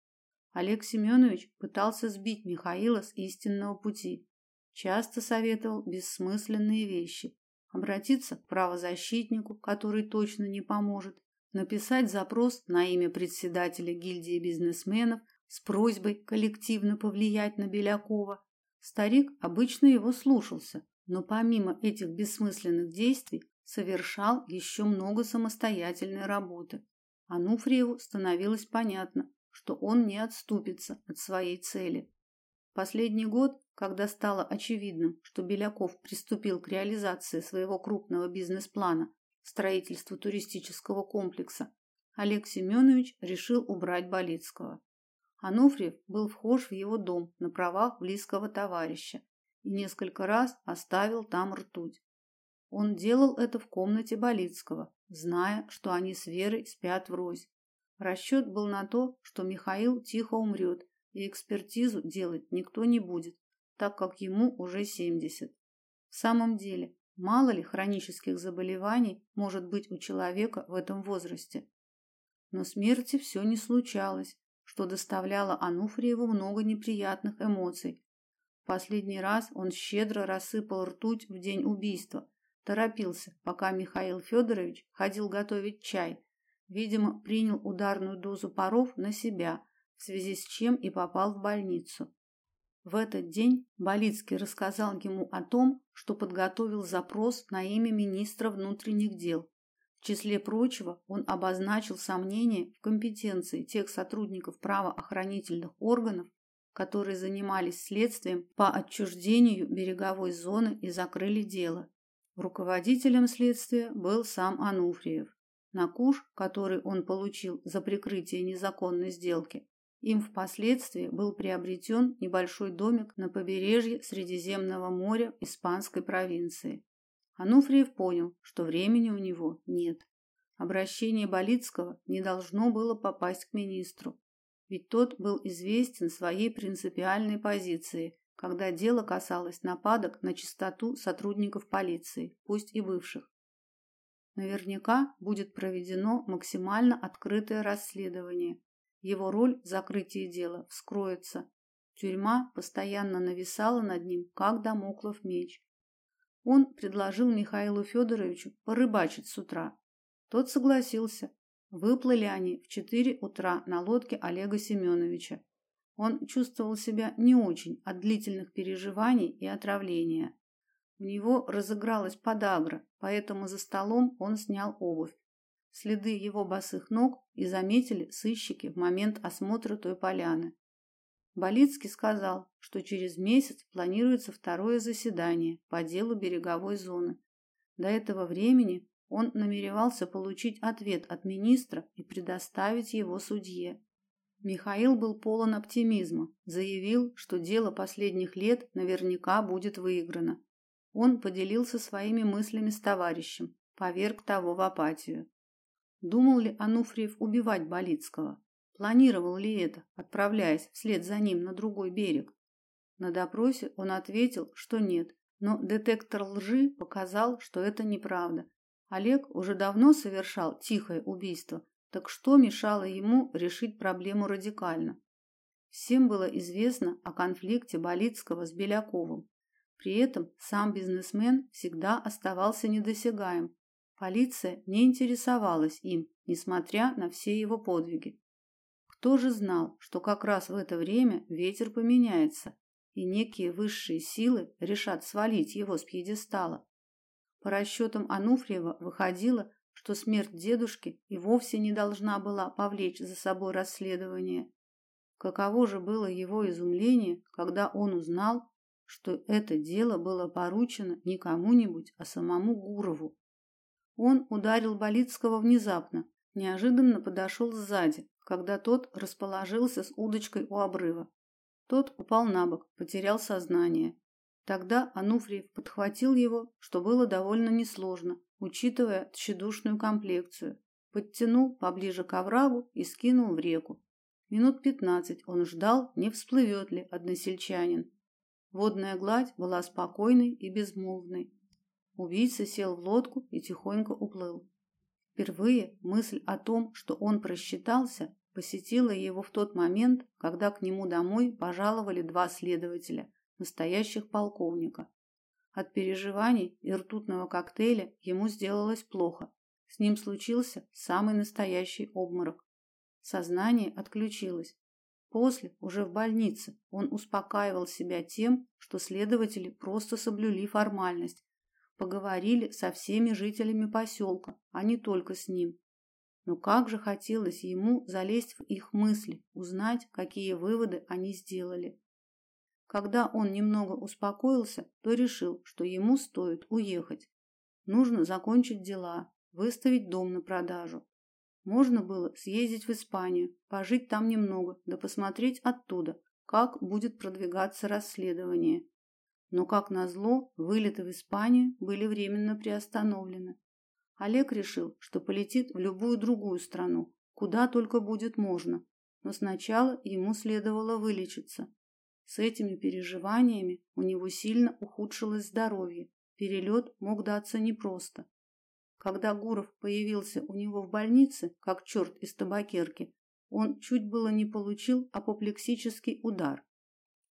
Олег Семенович пытался сбить Михаила с истинного пути. Часто советовал бессмысленные вещи. Обратиться к правозащитнику, который точно не поможет, написать запрос на имя председателя гильдии бизнесменов с просьбой коллективно повлиять на Белякова. Старик обычно его слушался, но помимо этих бессмысленных действий совершал еще много самостоятельной работы. Ануфриеву становилось понятно, что он не отступится от своей цели. Последний год, когда стало очевидным, что Беляков приступил к реализации своего крупного бизнес-плана строительству туристического комплекса, Олег Семенович решил убрать Болицкого. Ануфриев был вхож в его дом на правах близкого товарища и несколько раз оставил там ртуть. Он делал это в комнате Болицкого, зная, что они с Верой спят врозь, Расчет был на то, что Михаил тихо умрет, и экспертизу делать никто не будет, так как ему уже 70. В самом деле, мало ли хронических заболеваний может быть у человека в этом возрасте. Но смерти все не случалось, что доставляло Ануфриеву много неприятных эмоций. Последний раз он щедро рассыпал ртуть в день убийства, торопился, пока Михаил Федорович ходил готовить чай – Видимо, принял ударную дозу паров на себя, в связи с чем и попал в больницу. В этот день Болицкий рассказал ему о том, что подготовил запрос на имя министра внутренних дел. В числе прочего, он обозначил сомнения в компетенции тех сотрудников правоохранительных органов, которые занимались следствием по отчуждению береговой зоны и закрыли дело. Руководителем следствия был сам Ануфриев. На куш, который он получил за прикрытие незаконной сделки, им впоследствии был приобретен небольшой домик на побережье Средиземного моря испанской провинции. Ануфриев понял, что времени у него нет. Обращение Болицкого не должно было попасть к министру, ведь тот был известен своей принципиальной позицией, когда дело касалось нападок на чистоту сотрудников полиции, пусть и бывших. Наверняка будет проведено максимально открытое расследование. Его роль в закрытии дела вскроется. Тюрьма постоянно нависала над ним, как домоклов меч. Он предложил Михаилу Федоровичу порыбачить с утра. Тот согласился. Выплыли они в четыре утра на лодке Олега Семеновича. Он чувствовал себя не очень от длительных переживаний и отравления. У него разыгралась подагра, поэтому за столом он снял обувь. Следы его босых ног и заметили сыщики в момент осмотра той поляны. Болицкий сказал, что через месяц планируется второе заседание по делу береговой зоны. До этого времени он намеревался получить ответ от министра и предоставить его судье. Михаил был полон оптимизма, заявил, что дело последних лет наверняка будет выиграно. Он поделился своими мыслями с товарищем, поверг того в апатию. Думал ли Ануфриев убивать Болицкого? Планировал ли это, отправляясь вслед за ним на другой берег? На допросе он ответил, что нет, но детектор лжи показал, что это неправда. Олег уже давно совершал тихое убийство, так что мешало ему решить проблему радикально? Всем было известно о конфликте Болицкого с Беляковым. При этом сам бизнесмен всегда оставался недосягаем. Полиция не интересовалась им, несмотря на все его подвиги. Кто же знал, что как раз в это время ветер поменяется, и некие высшие силы решат свалить его с пьедестала? По расчетам Ануфриева выходило, что смерть дедушки и вовсе не должна была повлечь за собой расследование. Каково же было его изумление, когда он узнал, что это дело было поручено не кому-нибудь, а самому Гурову. Он ударил Болицкого внезапно, неожиданно подошел сзади, когда тот расположился с удочкой у обрыва. Тот упал на бок, потерял сознание. Тогда Ануфриев подхватил его, что было довольно несложно, учитывая тщедушную комплекцию. Подтянул поближе к оврагу и скинул в реку. Минут пятнадцать он ждал, не всплывет ли односельчанин. Водная гладь была спокойной и безмолвной. Убийца сел в лодку и тихонько уплыл. Впервые мысль о том, что он просчитался, посетила его в тот момент, когда к нему домой пожаловали два следователя, настоящих полковника. От переживаний и ртутного коктейля ему сделалось плохо. С ним случился самый настоящий обморок. Сознание отключилось. После, уже в больнице, он успокаивал себя тем, что следователи просто соблюли формальность, поговорили со всеми жителями поселка, а не только с ним. Но как же хотелось ему залезть в их мысли, узнать, какие выводы они сделали. Когда он немного успокоился, то решил, что ему стоит уехать. Нужно закончить дела, выставить дом на продажу. Можно было съездить в Испанию, пожить там немного, да посмотреть оттуда, как будет продвигаться расследование. Но, как назло, вылеты в Испанию были временно приостановлены. Олег решил, что полетит в любую другую страну, куда только будет можно. Но сначала ему следовало вылечиться. С этими переживаниями у него сильно ухудшилось здоровье. Перелет мог даться непросто. Когда Гуров появился у него в больнице, как черт из табакерки, он чуть было не получил апоплексический удар.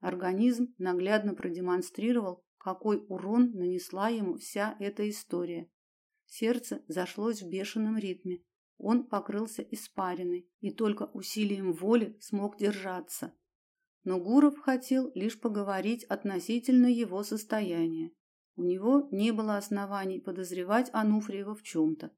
Организм наглядно продемонстрировал, какой урон нанесла ему вся эта история. Сердце зашлось в бешеном ритме. Он покрылся испариной и только усилием воли смог держаться. Но Гуров хотел лишь поговорить относительно его состояния. У него не было оснований подозревать Ануфриева в чем-то.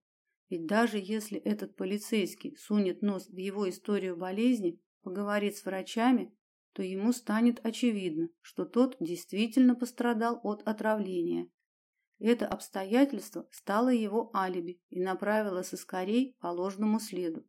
Ведь даже если этот полицейский сунет нос в его историю болезни, поговорит с врачами, то ему станет очевидно, что тот действительно пострадал от отравления. Это обстоятельство стало его алиби и направило сыскарей по ложному следу.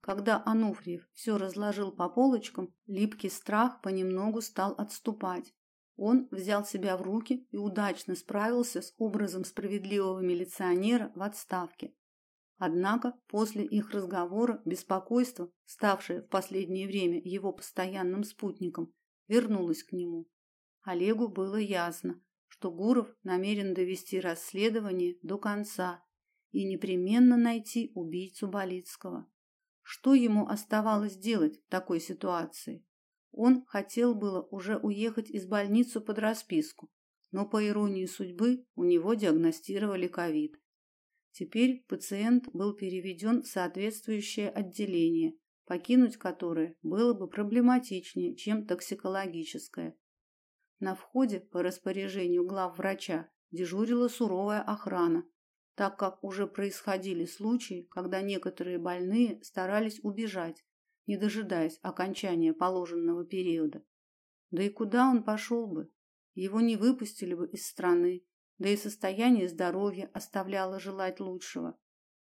Когда Ануфриев все разложил по полочкам, липкий страх понемногу стал отступать. Он взял себя в руки и удачно справился с образом справедливого милиционера в отставке. Однако после их разговора беспокойство, ставшее в последнее время его постоянным спутником, вернулось к нему. Олегу было ясно, что Гуров намерен довести расследование до конца и непременно найти убийцу Болицкого. Что ему оставалось делать в такой ситуации? Он хотел было уже уехать из больницы под расписку, но по иронии судьбы у него диагностировали ковид. Теперь пациент был переведен в соответствующее отделение, покинуть которое было бы проблематичнее, чем токсикологическое. На входе по распоряжению главврача дежурила суровая охрана, так как уже происходили случаи, когда некоторые больные старались убежать, не дожидаясь окончания положенного периода. Да и куда он пошел бы? Его не выпустили бы из страны, да и состояние здоровья оставляло желать лучшего.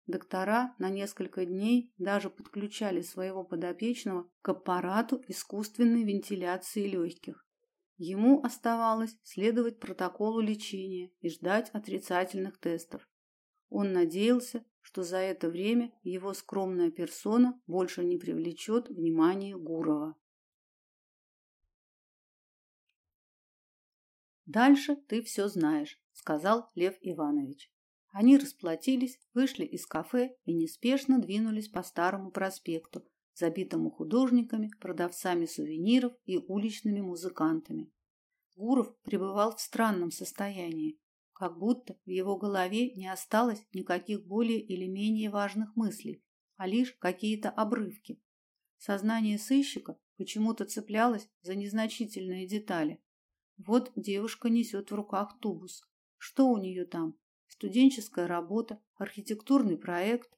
Доктора на несколько дней даже подключали своего подопечного к аппарату искусственной вентиляции легких. Ему оставалось следовать протоколу лечения и ждать отрицательных тестов. Он надеялся, что за это время его скромная персона больше не привлечет внимание Гурова. Дальше ты все знаешь, сказал Лев Иванович. Они расплатились, вышли из кафе и неспешно двинулись по старому проспекту, забитому художниками, продавцами сувениров и уличными музыкантами. Гуров пребывал в странном состоянии, как будто в его голове не осталось никаких более или менее важных мыслей, а лишь какие-то обрывки. Сознание сыщика почему-то цеплялось за незначительные детали. Вот девушка несет в руках тубус. Что у нее там? Студенческая работа, архитектурный проект.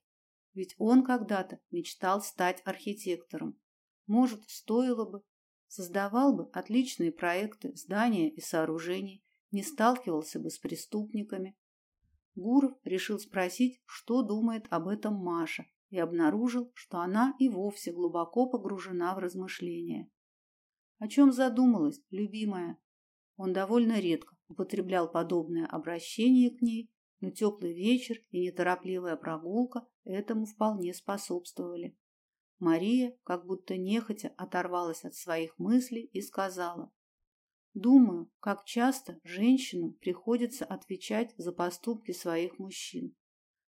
Ведь он когда-то мечтал стать архитектором. Может, стоило бы. Создавал бы отличные проекты, здания и сооружений, не сталкивался бы с преступниками. Гуров решил спросить, что думает об этом Маша, и обнаружил, что она и вовсе глубоко погружена в размышления. О чем задумалась, любимая? Он довольно редко употреблял подобное обращение к ней, но теплый вечер и неторопливая прогулка этому вполне способствовали. Мария, как будто нехотя, оторвалась от своих мыслей и сказала: "Думаю, как часто женщинам приходится отвечать за поступки своих мужчин.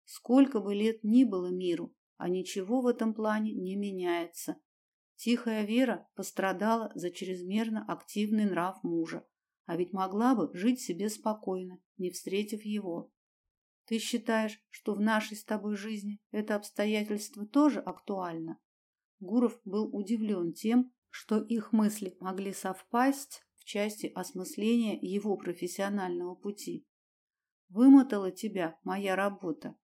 Сколько бы лет ни было миру, а ничего в этом плане не меняется. Тихая Вера пострадала за чрезмерно активный нрав мужа, а ведь могла бы жить себе спокойно, не встретив его. Ты считаешь, что в нашей с тобой жизни это обстоятельство тоже актуально? Гуров был удивлен тем, что их мысли могли совпасть в части осмысления его профессионального пути. Вымотала тебя моя работа.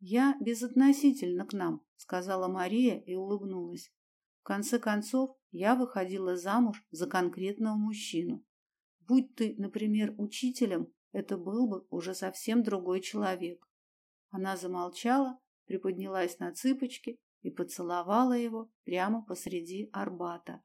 Я безотносительно к нам, сказала Мария и улыбнулась. В конце концов, я выходила замуж за конкретного мужчину. Будь ты, например, учителем, это был бы уже совсем другой человек. Она замолчала, приподнялась на цыпочки и поцеловала его прямо посреди Арбата.